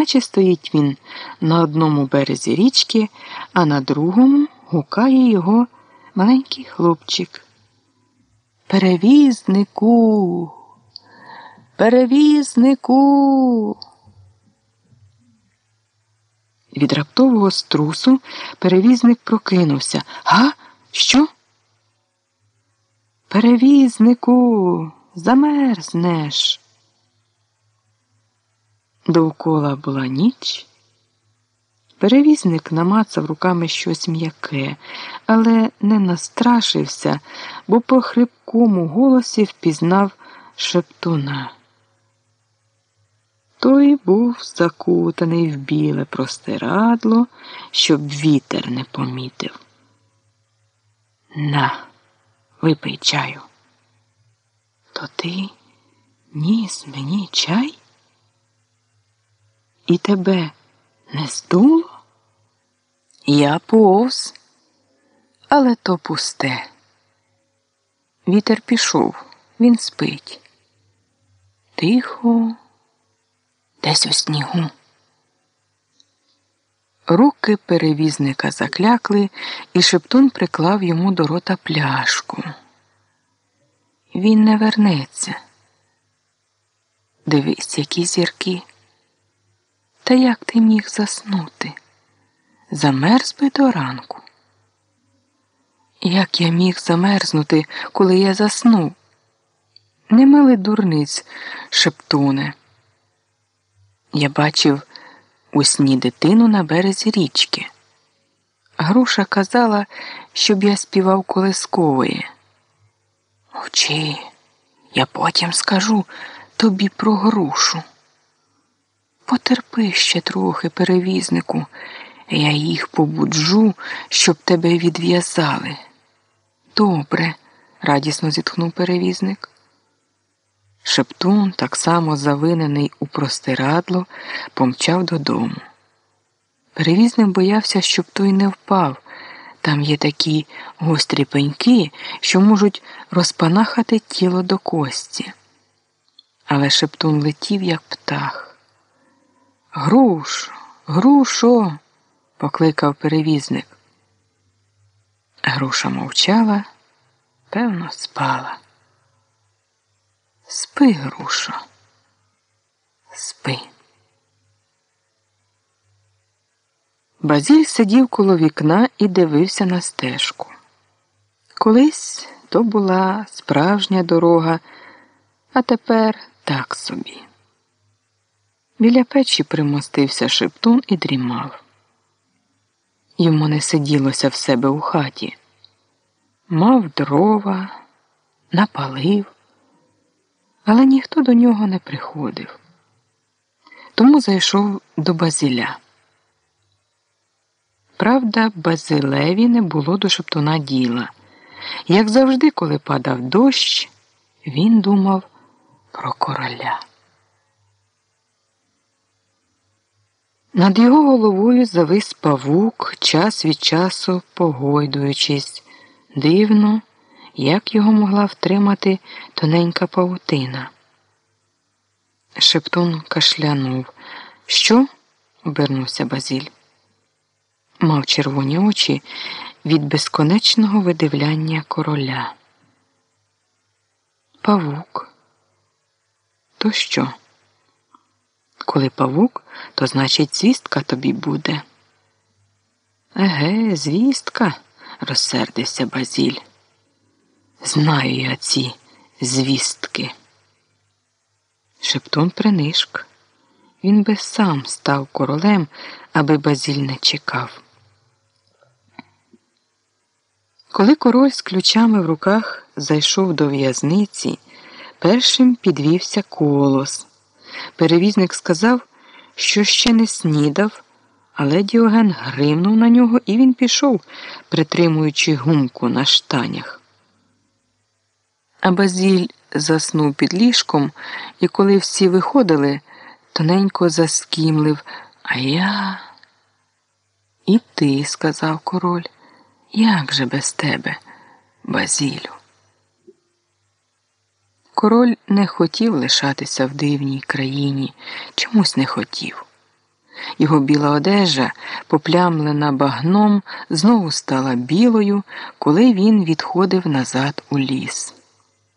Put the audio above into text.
наче стоїть він на одному березі річки, а на другому гукає його маленький хлопчик. Перевізнику, перевізнику. Від раптового струсу перевізник прокинувся. Га? Що? Перевізнику, замерзнеш. Довкола була ніч. Перевізник намацав руками щось м'яке, але не настрашився, бо по хрипкому голосі впізнав шептуна. Той був закутаний в біле простирадло, щоб вітер не помітив. На, випий чаю. То ти ніс мені чай? І тебе не здуло? Я повз, але то пусте. Вітер пішов, він спить. Тихо, десь у снігу. Руки перевізника заклякли, і шептун приклав йому до рота пляшку. Він не вернеться. Дивись, які зірки. Та як ти міг заснути? Замерз би до ранку. Як я міг замерзнути, коли я заснув? Не мили дурниць, шептуне. Я бачив у сні дитину на березі річки. Груша казала, щоб я співав колискової. Мовчи, я потім скажу тобі про грушу. Потерпи ще трохи, перевізнику, я їх побуджу, щоб тебе відв'язали. Добре, радісно зітхнув перевізник. Шептун, так само завинений у простирадло, помчав додому. Перевізник боявся, щоб той не впав. Там є такі гострі пеньки, що можуть розпанахати тіло до кості. Але шептун летів, як птах. Груш, грушо, покликав перевізник. Груша мовчала, певно, спала. Спи, грушо, спи. Базіль сидів коло вікна і дивився на стежку. Колись то була справжня дорога, а тепер так собі. Біля печі примостився шептун і дрімав. Йому не сиділося в себе у хаті. Мав дрова, напалив, але ніхто до нього не приходив. Тому зайшов до Базиля. Правда, Базилеві не було до шептуна діла. Як завжди, коли падав дощ, він думав про короля. Над його головою завис павук, час від часу погойдуючись, дивно, як його могла втримати тоненька павутина. Шептун кашлянув. Що? обернувся Базіль. Мав червоні очі від безконечного видивляння короля. Павук. То що? Коли павук, то значить звістка тобі буде. Еге, звістка, розсердився Базіль. Знаю я ці звістки. Шептун принишк. Він би сам став королем, аби Базіль не чекав. Коли король з ключами в руках зайшов до в'язниці, першим підвівся колос. Перевізник сказав, що ще не снідав, але Діоген гримнув на нього, і він пішов, притримуючи гумку на штанях. А Базіль заснув під ліжком, і коли всі виходили, тоненько заскімлив. А я. І ти, сказав король, як же без тебе, Базілю? Король не хотів лишатися в дивній країні, чомусь не хотів. Його біла одежа, поплямлена багном, знову стала білою, коли він відходив назад у ліс.